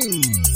Música